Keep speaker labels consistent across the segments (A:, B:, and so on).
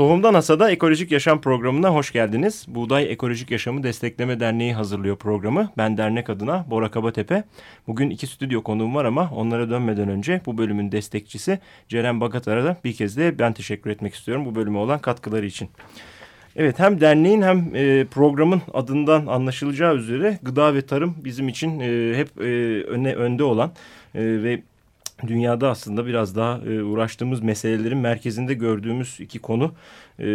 A: Tohumdan Hasada Ekolojik Yaşam programına hoş geldiniz. Buğday Ekolojik Yaşamı Destekleme Derneği hazırlıyor programı. Ben dernek adına Bora Kabatepe. Bugün iki stüdyo konuğum var ama onlara dönmeden önce bu bölümün destekçisi Ceren Bagatar'a da bir kez de ben teşekkür etmek istiyorum bu bölüme olan katkıları için. Evet hem derneğin hem e, programın adından anlaşılacağı üzere gıda ve tarım bizim için e, hep e, öne önde olan e, ve dünyada aslında biraz daha e, uğraştığımız meselelerin merkezinde gördüğümüz iki konu e,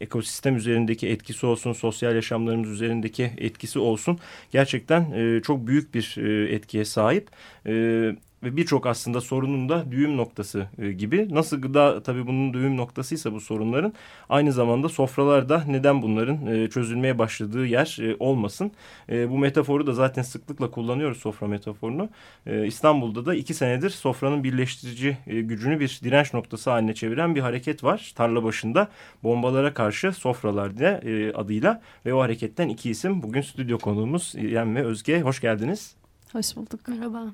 A: ekosistem üzerindeki etkisi olsun, sosyal yaşamlarımız üzerindeki etkisi olsun gerçekten e, çok büyük bir e, etkiye sahip. E, ve birçok aslında sorunun da düğüm noktası e, gibi. Nasıl gıda tabii bunun düğüm noktasıysa bu sorunların aynı zamanda sofralarda neden bunların e, çözülmeye başladığı yer e, olmasın. Bu metaforu da zaten sıklıkla kullanıyoruz sofra metaforunu. İstanbul'da da iki senedir sofranın birleştirici gücünü bir direnç noktası haline çeviren bir hareket var. Tarla başında bombalara karşı sofralar diye adıyla ve o hareketten iki isim bugün stüdyo konuğumuz İrem ve Özge. Hoş geldiniz.
B: Hoş bulduk. Merhaba.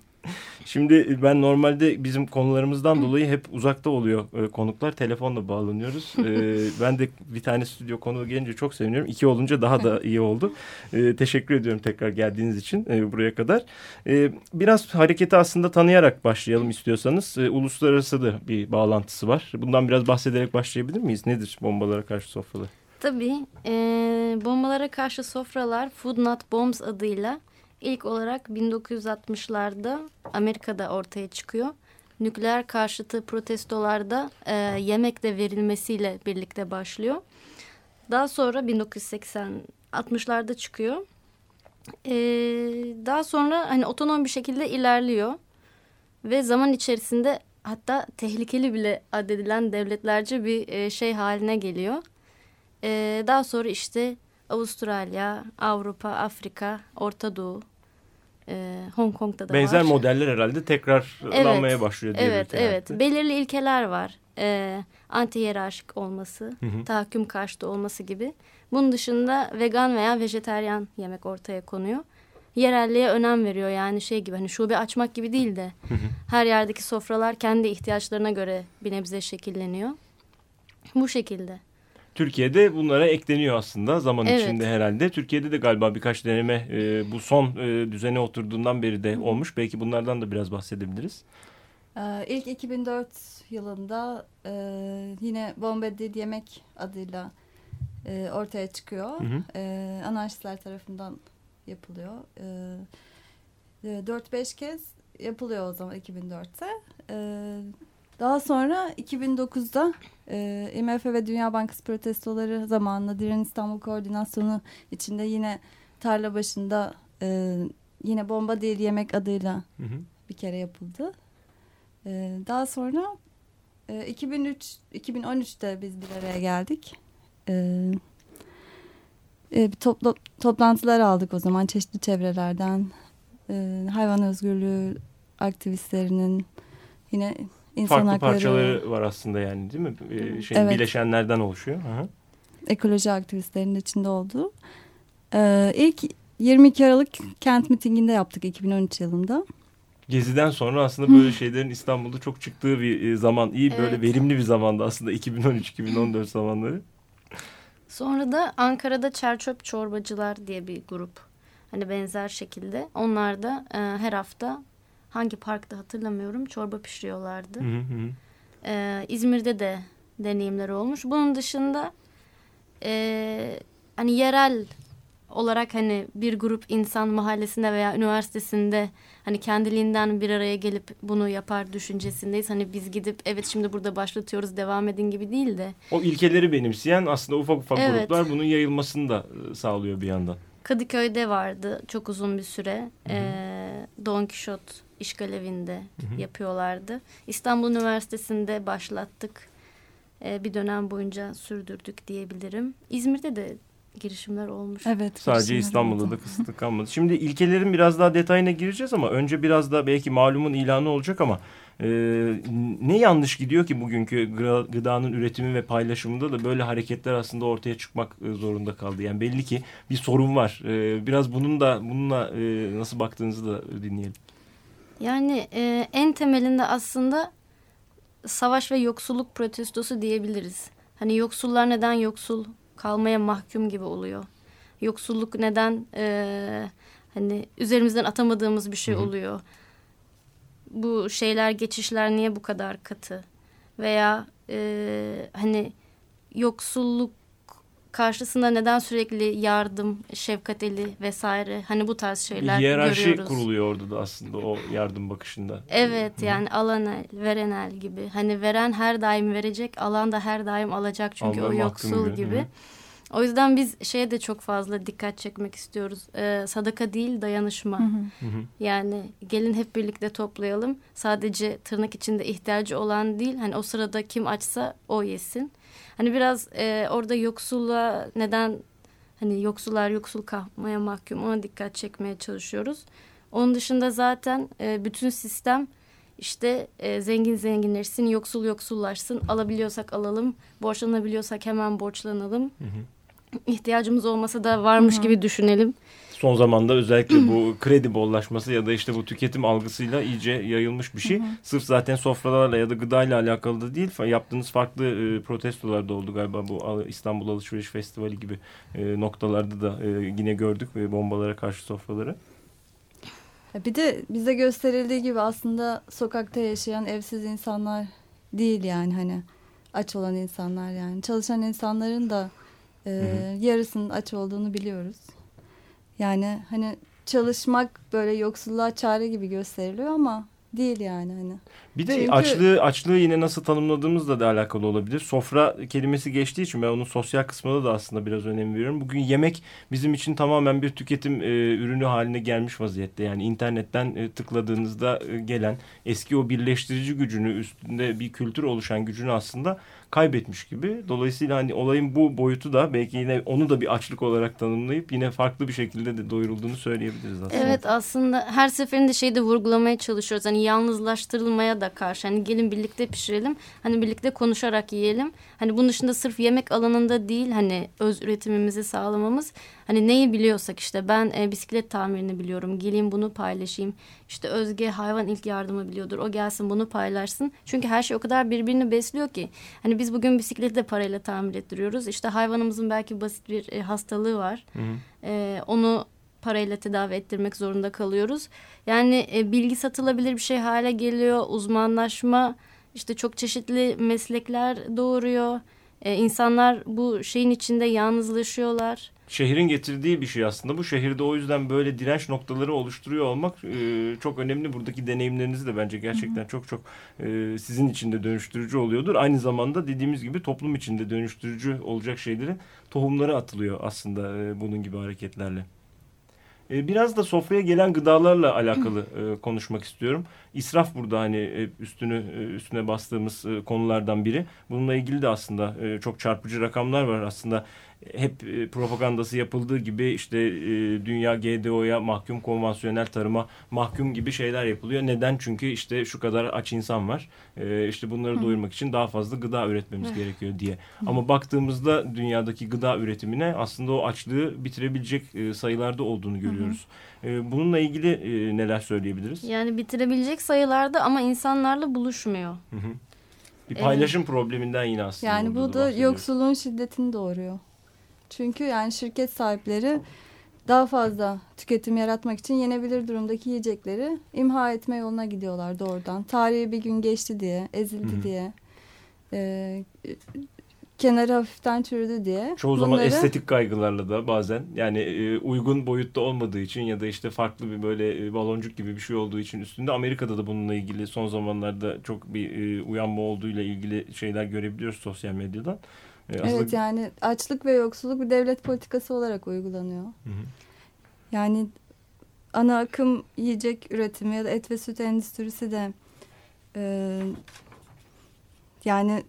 A: Şimdi ben normalde bizim konularımızdan dolayı hep uzakta oluyor e, konuklar. Telefonla bağlanıyoruz. E, ben de bir tane stüdyo konuğu gelince çok seviniyorum. İki olunca daha da iyi oldu. E, teşekkür ediyorum tekrar geldiğiniz için e, buraya kadar. E, biraz hareketi aslında tanıyarak başlayalım istiyorsanız. E, uluslararası da bir bağlantısı var. Bundan biraz bahsederek başlayabilir miyiz? Nedir bombalara karşı sofralar?
B: Tabii. E, bombalara karşı sofralar Food Not Bombs adıyla ilk olarak 1960'larda Amerika'da ortaya çıkıyor. Nükleer karşıtı protestolarda e, yemek de verilmesiyle birlikte başlıyor. Daha sonra 1980 60'larda çıkıyor. E, daha sonra hani otonom bir şekilde ilerliyor ve zaman içerisinde hatta tehlikeli bile addedilen devletlerce bir e, şey haline geliyor. E, daha sonra işte Avustralya, Avrupa, Afrika, Orta Doğu, e, Hong Kong'da da
A: Benzer
B: var.
A: modeller herhalde tekrarlanmaya
B: Evet,
A: başlıyor diye
B: Evet, evet. Belirli ilkeler var. E, anti hiyerarşik olması,
A: Hı hı.
B: tahakküm karşıtı olması gibi. Bunun dışında vegan veya vejeteryan yemek ortaya konuyor. Yerelliğe önem veriyor yani şey gibi hani şube açmak gibi değil de her yerdeki sofralar kendi ihtiyaçlarına göre bir nebze şekilleniyor. Bu şekilde.
A: Türkiye'de bunlara ekleniyor aslında zaman
B: Evet.
A: içinde herhalde. Türkiye'de de galiba birkaç deneme e, bu son e, düzene oturduğundan beri de olmuş. Belki bunlardan da biraz bahsedebiliriz.
C: Ee, İlk 2004 yılında e, yine Bombarded Yemek adıyla e, ortaya çıkıyor.
A: Hı hı.
C: E, anarşistler tarafından yapılıyor. E, e, 4-5 kez yapılıyor o zaman 2004'te. E, daha sonra 2009'da e, IMF ve Dünya Bankası protestoları zamanında Diren İstanbul Koordinasyonu içinde yine tarla başında e, yine bomba değil yemek adıyla
A: Hı hı.
C: bir kere yapıldı. Ee, daha sonra e, 2003 2013'te biz bir araya geldik. E, bir topla, toplantılar aldık o zaman çeşitli çevrelerden. Ee, hayvan özgürlüğü aktivistlerinin yine insan
A: Farklı
C: hakları,
A: parçaları var aslında yani değil mi? E, şey,
C: Evet.
A: Bileşenlerden oluşuyor. Hı hı.
C: ekoloji aktivistlerinin içinde olduğu. Ee, ilk 22 Aralık kent mitinginde yaptık 2013 yılında.
A: Gezi'den sonra aslında böyle şeylerin İstanbul'da çok çıktığı bir e, zaman. iyi böyle
B: Evet.
A: verimli bir zamanda aslında 2013-2014 zamanları.
B: Sonra da Ankara'da Çerçöp Çorbacılar diye bir grup. Hani benzer şekilde. Onlar da e, her hafta hangi parkta hatırlamıyorum çorba pişiriyorlardı.
A: Hı hı hı.
B: E, İzmir'de de deneyimler olmuş. Bunun dışında e, hani yerel olarak hani bir grup insan mahallesinde veya üniversitesinde hani kendiliğinden bir araya gelip bunu yapar düşüncesindeyiz. Hani biz gidip evet şimdi burada başlatıyoruz devam edin gibi değil de
A: O ilkeleri benimseyen aslında ufak ufak
B: Evet.
A: gruplar bunun yayılmasını da e, sağlıyor bir yandan.
B: Kadıköy'de vardı çok uzun bir süre. Ee, Don Kişot işgal evinde yapıyorlardı. İstanbul Üniversitesi'nde başlattık. Ee, bir dönem boyunca sürdürdük diyebilirim. İzmir'de de girişimler olmuş.
C: Evet.
A: Sadece İstanbul'da da kısıtlı kalmadı. Şimdi ilkelerin biraz daha detayına gireceğiz ama önce biraz da belki malumun ilanı olacak ama E, ne yanlış gidiyor ki bugünkü gıdanın üretimi ve paylaşımında da böyle hareketler aslında ortaya çıkmak e, zorunda kaldı. Yani belli ki bir sorun var. E, biraz bunun da bununla e, nasıl baktığınızı da dinleyelim.
B: Yani e, en temelinde aslında savaş ve yoksulluk protestosu diyebiliriz. Hani yoksullar neden yoksul kalmaya mahkum gibi oluyor? Yoksulluk neden e, hani üzerimizden atamadığımız bir şey oluyor? Bu şeyler geçişler niye bu kadar katı? Veya e, hani yoksulluk karşısında neden sürekli yardım, şefkat eli vesaire hani bu tarz şeyler
A: bir hiyerarşi
B: görüyoruz.
A: kuruluyor orada da aslında o yardım bakışında.
B: Evet yani alan el, veren el gibi. Hani veren her daim verecek, alan da her daim alacak çünkü
A: Allah
B: o yoksul
A: gibi.
B: gibi.
A: Hı.
B: O yüzden biz şeye de çok fazla dikkat çekmek istiyoruz. Ee, sadaka değil dayanışma. Yani gelin hep birlikte toplayalım. Sadece tırnak içinde ihtiyacı olan değil. Hani o sırada kim açsa o yesin. Hani biraz e, orada yoksulla neden hani yoksullar yoksul kalmaya mahkum ona dikkat çekmeye çalışıyoruz. Onun dışında zaten e, bütün sistem işte e, zengin zenginleşsin, yoksul yoksullaşsın. Alabiliyorsak alalım, borçlanabiliyorsak hemen borçlanalım.
A: Hı hı.
B: İhtiyacımız olmasa da varmış gibi düşünelim.
A: Son zamanda özellikle bu kredi bollaşması ya da işte bu tüketim algısıyla iyice yayılmış bir şey. Sırf zaten sofralarla ya da gıdayla alakalı da değil. Yaptığınız farklı e, protestolar da oldu galiba bu İstanbul Alışveriş Festivali gibi e, noktalarda da e, yine gördük ve bombalara karşı sofraları.
C: Bir de bize gösterildiği gibi aslında sokakta yaşayan evsiz insanlar değil yani hani aç olan insanlar yani çalışan insanların da e, yarısının aç olduğunu biliyoruz. Yani hani çalışmak böyle yoksulluğa çare gibi gösteriliyor ama değil yani hani.
A: Bir de
C: Çünkü...
A: açlığı açlığı yine nasıl tanımladığımızla da alakalı olabilir. Sofra kelimesi geçtiği için ben onun sosyal kısmına da aslında biraz önem veriyorum. Bugün yemek bizim için tamamen bir tüketim e, ürünü haline gelmiş vaziyette. Yani internetten e, tıkladığınızda e, gelen eski o birleştirici gücünü üstünde bir kültür oluşan gücünü aslında kaybetmiş gibi. Dolayısıyla hani olayın bu boyutu da belki yine onu da bir açlık olarak tanımlayıp yine farklı bir şekilde de doyurulduğunu söyleyebiliriz aslında.
B: Evet aslında her seferinde şeyi de vurgulamaya çalışıyoruz. Hani yalnızlaştırılmaya da karşı. Hani gelin birlikte pişirelim. Hani birlikte konuşarak yiyelim. Hani bunun dışında sırf yemek alanında değil hani öz üretimimizi sağlamamız. Hani neyi biliyorsak işte ben e, bisiklet tamirini biliyorum. Geleyim bunu paylaşayım. İşte Özge hayvan ilk yardımı biliyordur. O gelsin bunu paylaşsın. Çünkü her şey o kadar birbirini besliyor ki. Hani biz bugün bisikleti de parayla tamir ettiriyoruz. İşte hayvanımızın belki basit bir e, hastalığı var.
A: Hı hı.
B: E, onu parayla tedavi ettirmek zorunda kalıyoruz. Yani e, bilgi satılabilir bir şey hale geliyor. Uzmanlaşma işte çok çeşitli meslekler doğuruyor. E, insanlar bu şeyin içinde yalnızlaşıyorlar.
A: Şehrin getirdiği bir şey aslında. Bu şehirde o yüzden böyle direnç noktaları oluşturuyor olmak e, çok önemli. Buradaki deneyimleriniz de bence gerçekten çok çok e, sizin için de dönüştürücü oluyordur. Aynı zamanda dediğimiz gibi toplum içinde dönüştürücü olacak şeylerin tohumları atılıyor aslında e, bunun gibi hareketlerle. E, Biraz da sofraya gelen gıdalarla alakalı e, konuşmak istiyorum. İsraf burada hani e, üstünü e, üstüne bastığımız konulardan biri. Bununla ilgili de aslında çok çarpıcı rakamlar var. Aslında hep e, propagandası yapıldığı gibi işte e, dünya GDO'ya mahkum konvansiyonel tarıma mahkum gibi şeyler yapılıyor. Neden? Çünkü işte şu kadar aç insan var. E, işte bunları doyurmak için daha fazla gıda üretmemiz gerekiyor diye. Ama baktığımızda dünyadaki gıda üretimine aslında o açlığı bitirebilecek e, sayılarda olduğunu görüyoruz. E, bununla ilgili e, neler söyleyebiliriz?
B: Yani bitirebilecek sayılarda ama insanlarla buluşmuyor.
A: Hı hı. Bir paylaşım probleminden yine aslında.
C: Yani bu da yoksulluğun şiddetini doğuruyor. Çünkü yani şirket sahipleri daha fazla tüketim yaratmak için yenebilir durumdaki yiyecekleri imha etme yoluna gidiyorlar doğrudan. Tarihi bir gün geçti diye, ezildi
A: Hı hı.
C: diye, e, kenarı hafiften çürüdü diye.
A: Çoğu zaman
C: bunları-
A: estetik kaygılarla da bazen yani e, uygun boyutta olmadığı için ya da işte farklı bir böyle e, baloncuk gibi bir şey olduğu için üstünde Amerika'da da bununla ilgili son zamanlarda çok bir e, uyanma olduğuyla ilgili şeyler görebiliyoruz sosyal medyadan. E, aslında-
C: Evet yani açlık ve yoksulluk bir devlet politikası olarak uygulanıyor.
A: Hı hı.
C: Yani ana akım yiyecek üretimi ya da et ve süt endüstrisi de e, yani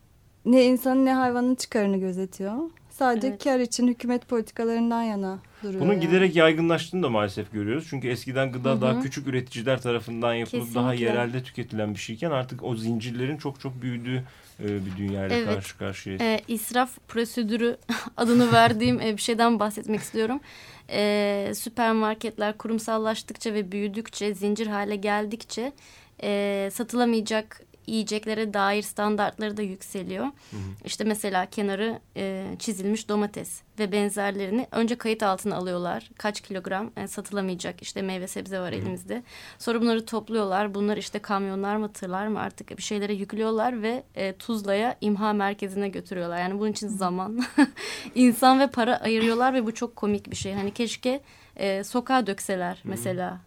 C: ne insanın ne hayvanın çıkarını gözetiyor. Sadece
B: Evet.
C: kar için hükümet politikalarından yana duruyor.
A: Bunun
C: yani.
A: giderek yaygınlaştığını da maalesef görüyoruz. Çünkü eskiden gıda
B: Hı hı.
A: daha küçük üreticiler tarafından yapılıp daha
B: Kesinlikle.
A: yerelde tüketilen bir şeyken artık o zincirlerin çok çok büyüdüğü e, bir dünyayla
B: Evet.
A: karşı karşıyayız.
B: e, israf prosedürü adını verdiğim e, bir şeyden bahsetmek istiyorum. E, süpermarketler kurumsallaştıkça ve büyüdükçe, zincir hale geldikçe e, satılamayacak yiyeceklere dair standartları da yükseliyor. İşte mesela kenarı e, çizilmiş domates ve benzerlerini önce kayıt altına alıyorlar. Kaç kilogram e, satılamayacak işte meyve sebze var elimizde. Sonra bunları topluyorlar. Bunlar işte kamyonlar mı tırlar mı artık bir şeylere yüklüyorlar ve e, Tuzla'ya imha merkezine götürüyorlar. Yani bunun için zaman, insan ve para ayırıyorlar ve bu çok komik bir şey. Hani keşke e, sokağa dökseler mesela.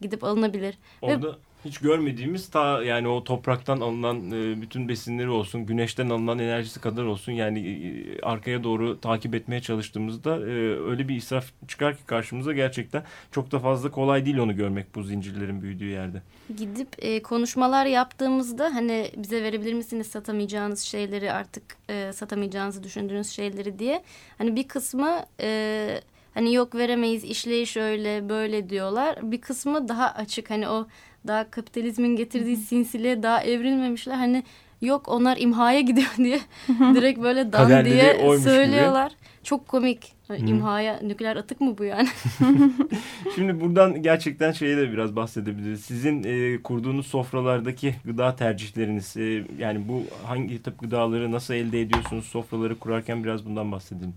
B: Gidip alınabilir. Ve
A: Orada hiç görmediğimiz ta yani o topraktan alınan e, bütün besinleri olsun, güneşten alınan enerjisi kadar olsun yani e, arkaya doğru takip etmeye çalıştığımızda e, öyle bir israf çıkar ki karşımıza gerçekten çok da fazla kolay değil onu görmek bu zincirlerin büyüdüğü yerde.
B: gidip e, konuşmalar yaptığımızda hani bize verebilir misiniz satamayacağınız şeyleri artık e, satamayacağınızı düşündüğünüz şeyleri diye hani bir kısmı e, hani yok veremeyiz işleyiş öyle böyle diyorlar bir kısmı daha açık hani o daha kapitalizmin getirdiği sinsiliğe daha evrilmemişler hani yok onlar imhaya gidiyor diye direkt böyle dan diye
A: oymuş gibi.
B: söylüyorlar çok komik Hani imhaya nükleer atık mı bu yani
A: Şimdi buradan gerçekten şeye de biraz bahsedebiliriz. Sizin e, kurduğunuz sofralardaki gıda tercihleriniz e, yani bu hangi tip gıdaları nasıl elde ediyorsunuz sofraları kurarken biraz bundan bahsedelim.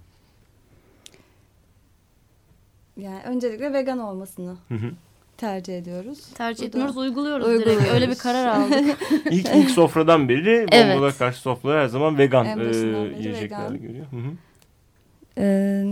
C: Yani öncelikle vegan olmasını
A: Hı hı.
C: Tercih ediyoruz.
B: tercih etmiyoruz uyguluyoruz,
C: Uyguluyoruz.
B: direkt öyle bir karar aldık.
A: İlk, ilk sofradan beri
B: Evet.
A: bombalara karşı sofralar her zaman vegan e,
C: vegan.
A: görüyor. Hı hı.
C: Ee,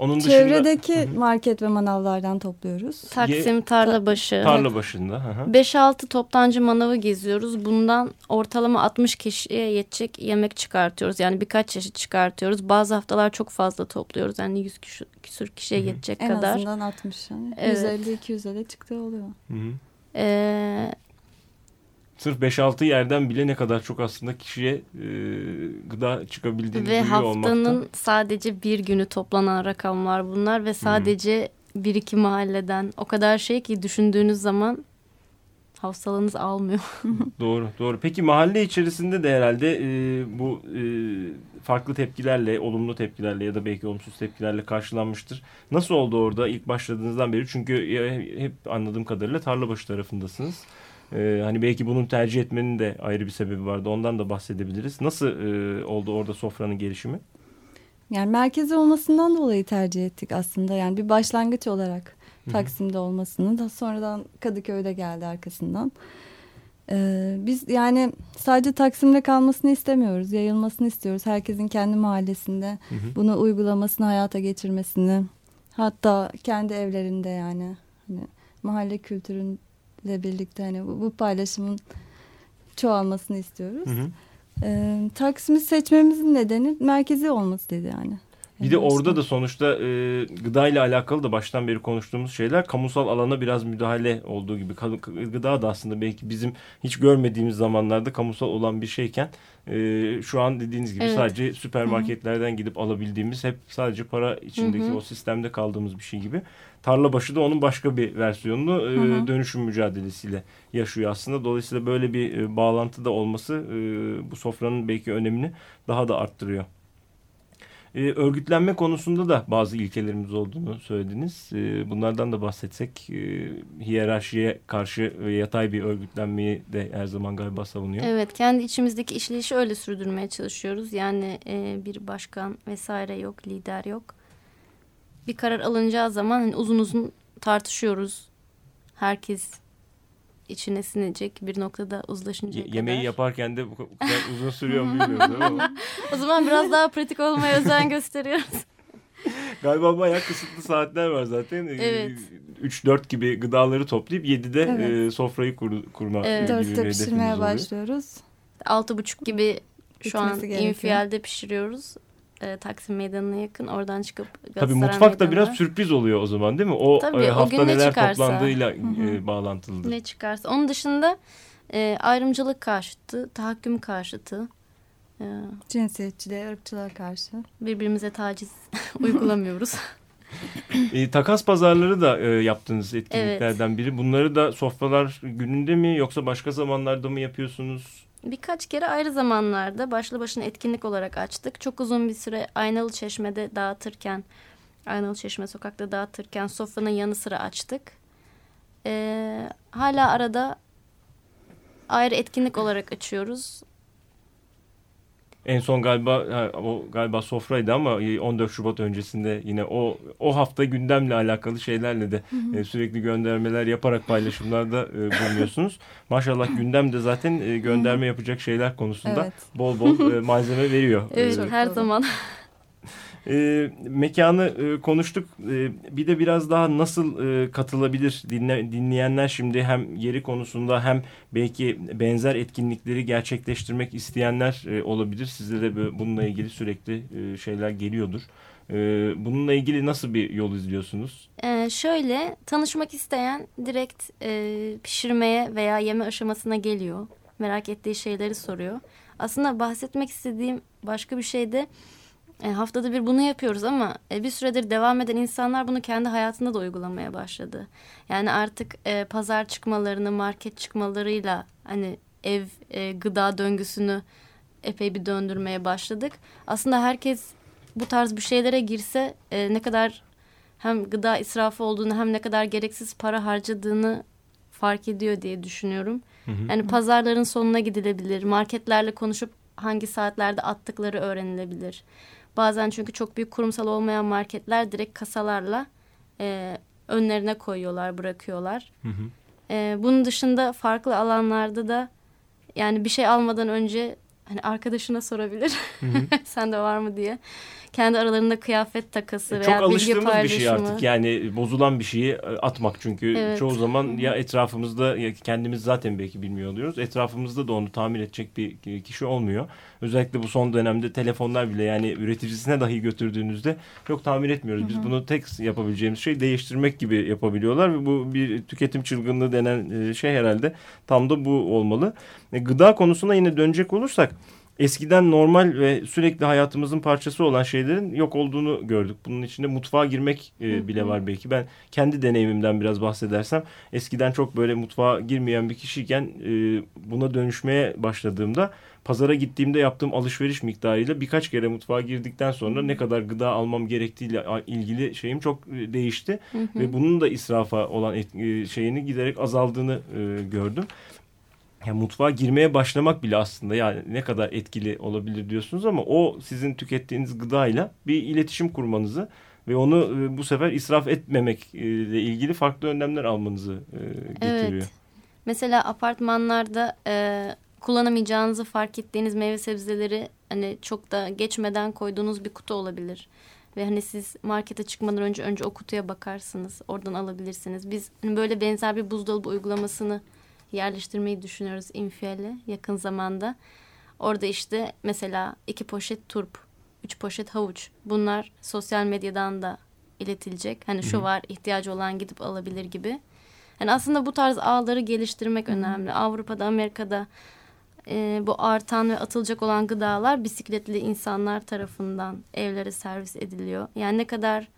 A: Onun dışında
C: çevredeki market ve manavlardan topluyoruz.
B: Taksim, Tarlabaşı.
A: tarla başında. Hı hı.
B: 5-6 toptancı manavı geziyoruz. Bundan ortalama 60 kişiye yetecek yemek çıkartıyoruz. Yani birkaç çeşit çıkartıyoruz. Bazı haftalar çok fazla topluyoruz. Yani 100 küsür, küsür kişiye yetecek
C: En
B: kadar.
C: azından 60 yani.
B: Evet.
C: 150-200'e çıktığı oluyor.
A: Hı hı.
B: Ee,
A: Sırf 5-6 yerden bile ne kadar çok aslında kişiye e, gıda çıkabildiğini
B: ve
A: duyuyor olmakta.
B: haftanın sadece bir günü toplanan rakamlar bunlar. Ve sadece bir iki mahalleden o kadar şey ki düşündüğünüz zaman hafsalığınız almıyor.
A: Doğru, doğru. Peki mahalle içerisinde de herhalde e, bu e, farklı tepkilerle, olumlu tepkilerle ya da belki olumsuz tepkilerle karşılanmıştır. Nasıl oldu orada ilk başladığınızdan beri? Çünkü e, hep anladığım kadarıyla Tarlabaşı tarafındasınız. E, hani belki bunun tercih etmenin de ayrı bir sebebi vardı. Ondan da bahsedebiliriz. Nasıl e, oldu orada sofranın gelişimi?
C: Yani merkezi olmasından dolayı tercih ettik aslında. Yani bir başlangıç olarak Taksim'de olmasını da sonradan Kadıköy'de geldi arkasından. Ee, biz yani sadece Taksim'de kalmasını istemiyoruz. Yayılmasını istiyoruz. Herkesin kendi mahallesinde
A: Hı hı.
C: bunu uygulamasını hayata geçirmesini. Hatta kendi evlerinde yani hani mahalle kültürüyle birlikte hani bu, bu paylaşımın çoğalmasını istiyoruz.
A: Hı hı.
C: Ee, Taksim'i seçmemizin nedeni merkezi olması dedi yani.
A: Bir de orada da sonuçta e, gıda ile alakalı da baştan beri konuştuğumuz şeyler kamusal alana biraz müdahale olduğu gibi. Gıda da aslında belki bizim hiç görmediğimiz zamanlarda kamusal olan bir şeyken e, şu an dediğiniz gibi
B: Evet.
A: sadece süpermarketlerden gidip alabildiğimiz hep sadece para içindeki
B: Hı hı.
A: o sistemde kaldığımız bir şey gibi. Tarlabaşı da onun başka bir versiyonunu e,
C: Hı hı.
A: dönüşüm mücadelesiyle yaşıyor aslında. Dolayısıyla böyle bir e, bağlantı da olması e, bu sofranın belki önemini daha da arttırıyor. E, örgütlenme konusunda da bazı ilkelerimiz olduğunu söylediniz. E, bunlardan da bahsetsek e, hiyerarşiye karşı ve yatay bir örgütlenmeyi de her zaman galiba savunuyor.
B: Evet kendi içimizdeki işleyişi öyle sürdürmeye çalışıyoruz. Yani e, bir başkan vesaire yok, lider yok. Bir karar alınacağı zaman hani uzun uzun tartışıyoruz. Herkes içine sinecek bir noktada uzlaşıncaya
A: Ye- yemeği
B: kadar.
A: yaparken de bu kadar uzun sürüyor mu bilmiyorum ama
B: O zaman biraz daha pratik olmaya özen gösteriyoruz.
A: galiba bayağı kısıtlı saatler var zaten. E,
B: Evet.
A: 3-4 gibi gıdaları toplayıp 7'de
C: Evet.
A: e, sofrayı kur, kurma
B: Evet.
A: gibi bir
C: Dörtte
A: hedefimiz
C: pişirmeye
A: oluyor.
C: başlıyoruz.
B: Altı buçuk gibi şu an
C: Bitmesi gerekiyor.
B: infiyalde pişiriyoruz. E, Taksim Meydanı'na yakın. Oradan çıkıp
A: Tabii
B: Galatasaray
A: mutfak da biraz sürpriz oluyor o zaman değil mi? O
B: Tabii,
A: e,
B: o
A: hafta
B: ne
A: neler
B: çıkarsa.
A: toplandığıyla e, bağlantılıdır.
B: Ne çıkarsa. Onun dışında e, ayrımcılık karşıtı, tahakküm karşıtı, Ee,
C: Cinsiyetçiliğe, ırkçılığa karşı.
B: birbirimize taciz uygulamıyoruz.
A: E, takas pazarları da e, yaptığınız etkinliklerden biri. Bunları da sofralar gününde mi yoksa başka zamanlarda mı yapıyorsunuz?
B: Birkaç kere ayrı zamanlarda başlı başına etkinlik olarak açtık. Çok uzun bir süre Aynalı Çeşme'de dağıtırken, Aynalı Çeşme sokakta dağıtırken sofranın yanı sıra açtık. Ee, hala arada ayrı etkinlik olarak açıyoruz.
A: En son galiba ha, o galiba sofraydı ama 14 Şubat öncesinde yine o o hafta gündemle alakalı şeylerle de e, sürekli göndermeler yaparak paylaşımlarda e, bulunuyorsunuz. Maşallah gündem de zaten e, gönderme yapacak şeyler konusunda
C: Evet.
A: bol bol e, malzeme veriyor.
B: Evet her zaman.
A: E, mekanı e, konuştuk. E, bir de biraz daha nasıl e, katılabilir dinle, dinleyenler şimdi hem yeri konusunda hem belki benzer etkinlikleri gerçekleştirmek isteyenler e, olabilir. Size de bu- bununla ilgili sürekli e, şeyler geliyordur. E, bununla ilgili nasıl bir yol izliyorsunuz?
B: Ee, şöyle tanışmak isteyen direkt e, pişirmeye veya yeme aşamasına geliyor. Merak ettiği şeyleri soruyor. Aslında bahsetmek istediğim başka bir şey de e, haftada bir bunu yapıyoruz ama e, bir süredir devam eden insanlar bunu kendi hayatında da uygulamaya başladı. Yani artık e, pazar çıkmalarını, market çıkmalarıyla hani ev e, gıda döngüsünü epey bir döndürmeye başladık. Aslında herkes bu tarz bir şeylere girse e, ne kadar hem gıda israfı olduğunu hem ne kadar gereksiz para harcadığını fark ediyor diye düşünüyorum. Yani pazarların sonuna gidilebilir. Marketlerle konuşup hangi saatlerde attıkları öğrenilebilir. Bazen çünkü çok büyük kurumsal olmayan marketler direkt kasalarla e, önlerine koyuyorlar, bırakıyorlar. E, bunun dışında farklı alanlarda da yani bir şey almadan önce hani arkadaşına sorabilir. Sen de var mı diye. Kendi aralarında kıyafet takası
A: E,
B: veya
A: Çok
B: bilgi
A: alıştığımız bir şey artık yani bozulan bir şeyi e, atmak çünkü
B: Evet.
A: çoğu zaman ya etrafımızda ya kendimiz zaten belki bilmiyor oluyoruz etrafımızda da onu tamir edecek bir kişi olmuyor. Özellikle bu son dönemde telefonlar bile yani üreticisine dahi götürdüğünüzde yok tamir etmiyoruz. Biz bunu tek yapabileceğimiz şey değiştirmek gibi yapabiliyorlar ve bu bir tüketim çılgınlığı denen e, şey herhalde tam da bu olmalı. E, Gıda konusuna yine dönecek olursak eskiden normal ve sürekli hayatımızın parçası olan şeylerin yok olduğunu gördük. Bunun içinde mutfağa girmek e, bile var belki. Ben kendi deneyimimden biraz bahsedersem eskiden çok böyle mutfağa girmeyen bir kişiyken e, buna dönüşmeye başladığımda pazara gittiğimde yaptığım alışveriş miktarıyla birkaç kere mutfağa girdikten sonra ne kadar gıda almam gerektiğiyle ilgili şeyim çok e, değişti ve bunun da israfa olan e, şeyini giderek azaldığını e, gördüm. Yani mutfağa girmeye başlamak bile aslında yani ne kadar etkili olabilir diyorsunuz ama o sizin tükettiğiniz gıdayla bir iletişim kurmanızı ve onu e, bu sefer israf etmemek e, ilgili farklı önlemler almanızı e, getiriyor.
B: Evet. Mesela apartmanlarda e, kullanamayacağınızı fark ettiğiniz meyve sebzeleri hani çok da geçmeden koyduğunuz bir kutu olabilir. Ve hani siz markete çıkmadan önce önce o kutuya bakarsınız. Oradan alabilirsiniz. Biz hani böyle benzer bir buzdolabı uygulamasını yerleştirmeyi düşünüyoruz Infial'e yakın zamanda. Orada işte mesela iki poşet turp, üç poşet havuç. Bunlar sosyal medyadan da iletilecek. Hani şu var ihtiyacı olan gidip alabilir gibi. Yani aslında bu tarz ağları geliştirmek önemli. Avrupa'da, Amerika'da e, bu artan ve atılacak olan gıdalar bisikletli insanlar tarafından evlere servis ediliyor. Yani ne kadar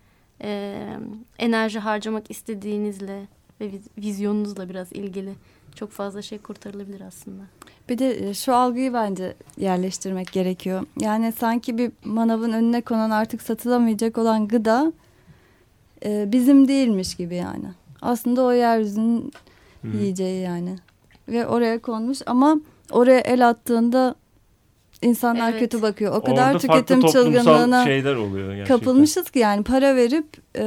B: e, enerji harcamak istediğinizle ve viz- vizyonunuzla biraz ilgili çok fazla şey kurtarılabilir aslında.
C: Bir de e, şu algıyı bence yerleştirmek gerekiyor. Yani sanki bir manavın önüne konan artık satılamayacak olan gıda e, bizim değilmiş gibi yani. Aslında o yeryüzünün yiyeceği yani. Ve oraya konmuş ama oraya el attığında insanlar
B: Evet.
C: kötü bakıyor. O kadar
A: Orada
C: tüketim çılgınlığına
A: şeyler oluyor gerçekten.
C: kapılmışız ki yani para verip e,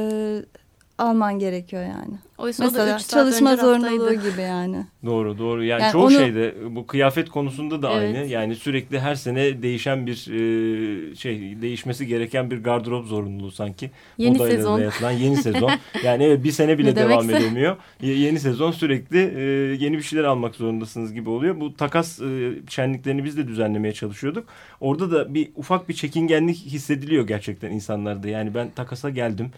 C: alman gerekiyor yani.
B: Oysa o da
C: Mesela
B: üç saat
C: çalışma
B: önce
C: zorunluluğu
B: raftaydı.
C: gibi yani.
A: Doğru doğru yani,
C: Yani
A: çoğu
C: onu-
A: şeyde bu kıyafet konusunda da
B: Evet.
A: aynı yani sürekli her sene değişen bir e, şey değişmesi gereken bir gardırop zorunluluğu sanki
B: Yeni
A: Modayla
B: sezon.
A: dayatılan yeni sezon yani evet bir sene bile devam edemiyor Ye- yeni sezon sürekli e, yeni bir şeyler almak zorundasınız gibi oluyor bu takas e, şenliklerini biz de düzenlemeye çalışıyorduk orada da bir ufak bir çekingenlik hissediliyor gerçekten insanlarda yani ben takasa geldim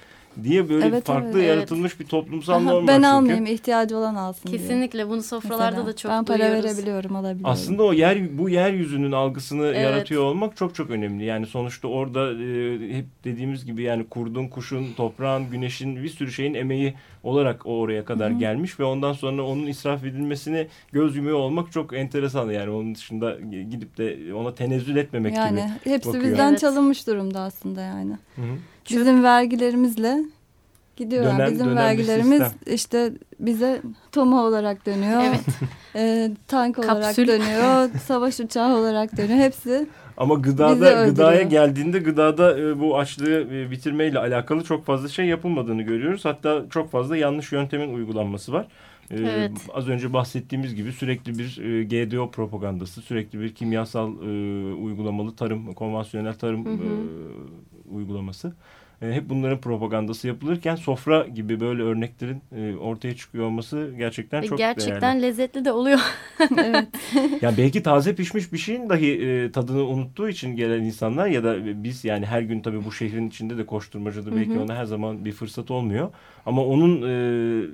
A: diye böyle
C: Evet,
A: farklı
C: evet.
A: yaratılmış bir toplumsal
C: Aha,
A: norm var
C: ben
A: çünkü.
C: almayayım ihtiyacı olan alsın diye.
B: Kesinlikle bunu sofralarda
C: Mesela.
B: da çok
C: Ben para
B: duyuyoruz.
C: verebiliyorum alabiliyorum.
A: Aslında o yer bu yeryüzünün algısını
B: Evet.
A: yaratıyor olmak çok çok önemli. Yani sonuçta orada e, hep dediğimiz gibi yani kurdun, kuşun, toprağın, güneşin bir sürü şeyin emeği olarak o oraya kadar gelmiş ve ondan sonra onun israf edilmesine göz yumuyor olmak çok enteresan. Yani onun dışında gidip de ona tenezzül etmemek
C: yani
A: gibi.
C: hepsi
A: bakıyor.
C: bizden
B: Evet.
C: çalınmış durumda aslında yani.
A: Hı hı.
C: Bizim vergilerimizle gidiyor.
A: Dönen-
C: Bizim
A: dönen bir
C: vergilerimiz işte bize TOMA olarak dönüyor.
B: Evet.
C: e, tank olarak
B: Kapsül.
C: dönüyor. Savaş uçağı olarak dönüyor. Hepsi
A: Ama gıdada gıdaya geldiğinde gıdada e, bu açlığı e, bitirmeyle alakalı çok fazla şey yapılmadığını görüyoruz. Hatta çok fazla yanlış yöntemin uygulanması var. E,
B: Evet.
A: Az önce bahsettiğimiz gibi sürekli bir e, GDO propagandası, sürekli bir kimyasal e, uygulamalı tarım, konvansiyonel tarım
B: Hı hı.
A: e, uygulaması. E, hep bunların propagandası yapılırken sofra gibi böyle örneklerin e, ortaya çıkıyor olması gerçekten
B: Ve
A: çok
B: gerçekten
A: değerli.
B: lezzetli de oluyor.
C: evet.
A: Yani belki taze pişmiş bir şeyin dahi e, tadını unuttuğu için gelen insanlar ya da biz yani her gün tabii bu şehrin içinde de koşturmacada belki
B: Hı hı.
A: ona her zaman bir fırsat olmuyor. Ama onun e,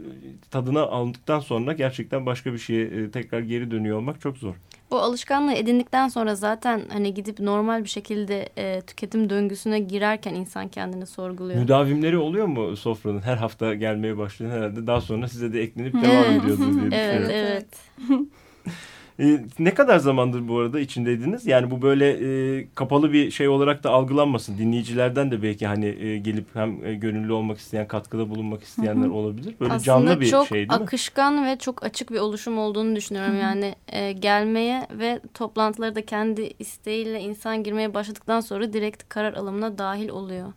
A: tadına aldıktan sonra gerçekten başka bir şeye e, tekrar geri dönüyor olmak çok zor.
B: O alışkanlığı edindikten sonra zaten hani gidip normal bir şekilde e, tüketim döngüsüne girerken insan kendini sorguluyor.
A: Müdavimleri oluyor mu sofranın? Her hafta gelmeye başlayan herhalde daha sonra size de eklenip devam
B: Evet.
A: ediyordur diye
B: Evet,
A: düşünüyorum.
B: evet.
A: E, ne kadar zamandır bu arada içindeydiniz? Yani bu böyle e, kapalı bir şey olarak da algılanmasın. Dinleyicilerden de belki hani e, gelip hem e, gönüllü olmak isteyen, katkıda bulunmak isteyenler olabilir. Böyle
B: Aslında
A: canlı bir
B: çok
A: şey değil mi?
B: akışkan ve çok açık bir oluşum olduğunu düşünüyorum. Yani e, gelmeye ve toplantılara da kendi isteğiyle insan girmeye başladıktan sonra direkt karar alımına dahil oluyor.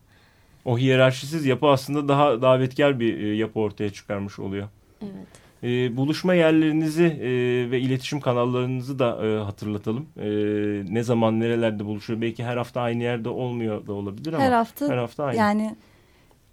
A: O hiyerarşisiz yapı aslında daha davetkar bir e, yapı ortaya çıkarmış oluyor.
B: Evet.
A: E, buluşma yerlerinizi e, ve iletişim kanallarınızı da e, hatırlatalım. E, ne zaman nerelerde buluşuyor? Belki her hafta aynı yerde olmuyor da olabilir ama
C: Her hafta
A: her hafta aynı.
C: yani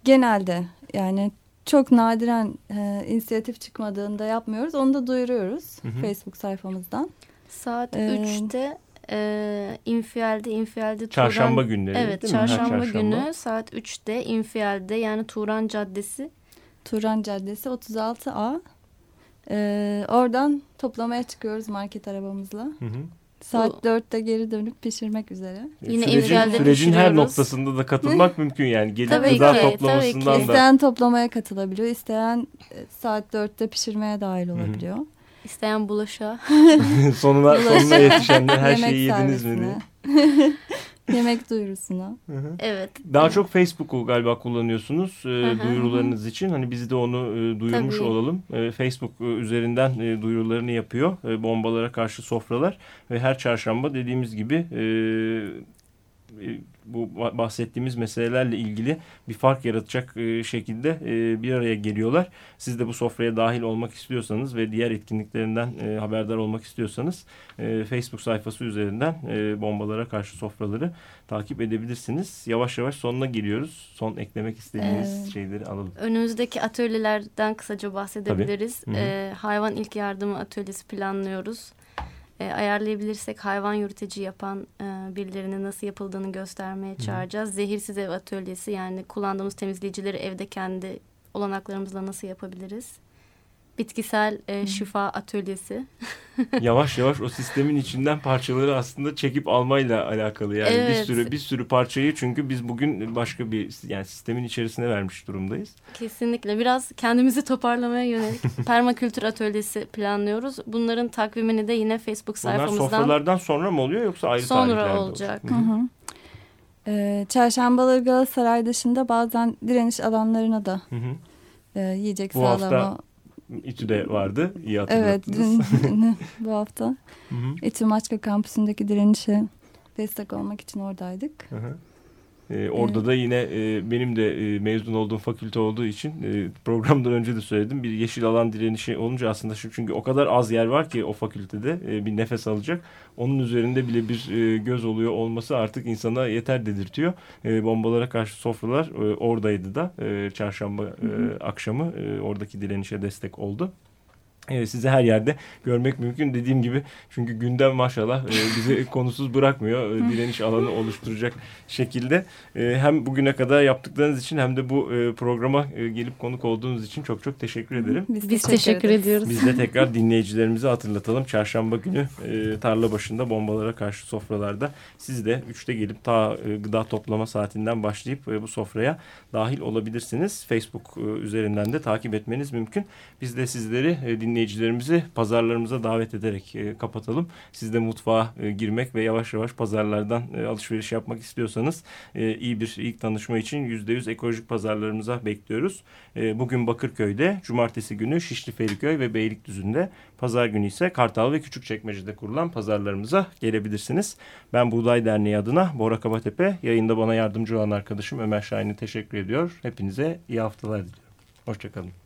C: genelde yani çok nadiren e, inisiyatif çıkmadığında yapmıyoruz. Onu da duyuruyoruz
A: Hı hı.
C: Facebook sayfamızdan.
B: Saat
C: Ee,
B: 3'te e, infialde infialde
A: Çarşamba
B: Turan-
A: günleri
B: Evet
A: değil mi?
B: Çarşamba,
A: çarşamba.
B: günü saat 3'te infialde yani Turan Caddesi
C: Turan Caddesi 36A. E, oradan toplamaya çıkıyoruz market arabamızla.
A: Hı hı.
C: Saat 4'te geri dönüp pişirmek üzere.
B: Yine
A: sürecin,
B: infialde
A: sürecin her noktasında da katılmak mümkün yani. Gelip
B: Tabii
A: gıda
B: ki,
A: toplamasından
B: tabii ki.
A: da.
C: İsteyen toplamaya katılabiliyor. İsteyen e, saat 4'te pişirmeye dahil olabiliyor.
B: isteyen bulaşığa.
A: sonuna, sonuna yetişenler her şeyi yediniz mi diye.
C: Yemek duyurusuna.
B: Evet.
A: Daha çok Facebook'u galiba kullanıyorsunuz e, duyurularınız için. Hani biz de onu e, duyurmuş
B: Tabii.
A: olalım. E, Facebook e, üzerinden e, duyurularını yapıyor. E, bombalara karşı sofralar ve her çarşamba dediğimiz gibi e, bu ba- bahsettiğimiz meselelerle ilgili bir fark yaratacak e, şekilde e, bir araya geliyorlar. Siz de bu sofraya dahil olmak istiyorsanız ve diğer etkinliklerinden e, haberdar olmak istiyorsanız e, Facebook sayfası üzerinden e, bombalara karşı sofraları takip edebilirsiniz. Yavaş yavaş sonuna geliyoruz. Son eklemek istediğiniz
C: Evet.
A: şeyleri alalım.
B: Önümüzdeki atölyelerden kısaca bahsedebiliriz. Ee, hayvan ilk yardımı atölyesi planlıyoruz. Ee, ayarlayabilirsek hayvan yürüteci yapan e, birilerine nasıl yapıldığını göstermeye çağıracağız. Zehirsiz ev atölyesi yani kullandığımız temizleyicileri evde kendi olanaklarımızla nasıl yapabiliriz? Bitkisel e, şifa atölyesi.
A: yavaş yavaş o sistemin içinden parçaları aslında çekip almayla alakalı yani bir
B: Evet.
A: sürü bir sürü parçayı çünkü biz bugün başka bir yani sistemin içerisine vermiş durumdayız.
B: Kesinlikle biraz kendimizi toparlamaya yönelik permakültür atölyesi planlıyoruz. Bunların takvimini de yine Facebook
A: Bunlar
B: sayfamızdan
A: sofralardan sonra mı oluyor yoksa ayrı
B: Sonra
A: tarihlerde
B: olacak.
A: Hı
C: Hı
A: hı.
C: hı. Ee, çarşambaları Galatasaray dışında bazen direniş alanlarına da
A: Hı hı.
C: e, yiyecek
A: Bu hafta
C: sağlama.
A: İTÜ'de vardı. iyi
C: Evet
A: hatırlattınız.
C: dün bu hafta. İTÜ Maçka kampüsündeki direnişe destek olmak için oradaydık.
A: Hı hı. Ee, orada da yine e, benim de e, mezun olduğum fakülte olduğu için e, programdan önce de söyledim. Bir yeşil alan direnişi olunca aslında şu çünkü o kadar az yer var ki o fakültede e, bir nefes alacak. Onun üzerinde bile bir e, göz oluyor olması artık insana yeter dedirtiyor. E, bombalara karşı sofralar e, oradaydı da e, çarşamba e, akşamı e, oradaki direnişe destek oldu. E, sizi her yerde görmek mümkün. Dediğim gibi çünkü gündem maşallah e, bizi konusuz bırakmıyor. E, direniş alanı oluşturacak şekilde. E, hem bugüne kadar yaptıklarınız için hem de bu e, programa e, gelip konuk olduğunuz için çok çok teşekkür ederim.
B: Biz, Biz teşekkür
C: ederiz.
B: ediyoruz.
A: Biz de tekrar dinleyicilerimize hatırlatalım. Çarşamba günü e, tarla başında bombalara karşı sofralarda siz de üçte gelip ta e, gıda toplama saatinden başlayıp e, bu sofraya dahil olabilirsiniz. Facebook e, üzerinden de takip etmeniz mümkün. Biz de sizleri e, dinleyicilerimizi pazarlarımıza davet ederek e, kapatalım. Siz de mutfağa e, girmek ve yavaş yavaş pazarlardan e, alışveriş yapmak istiyorsanız e, iyi bir ilk tanışma için %100 ekolojik pazarlarımıza bekliyoruz. E, bugün Bakırköy'de, cumartesi günü Şişli Feriköy ve Beylikdüzü'nde, pazar günü ise Kartal ve Küçükçekmece'de kurulan pazarlarımıza gelebilirsiniz. Ben Buğday Derneği adına Bora Kabatepe, yayında bana yardımcı olan arkadaşım Ömer Şahin'e teşekkür ediyor. Hepinize iyi haftalar diliyorum. Hoşçakalın.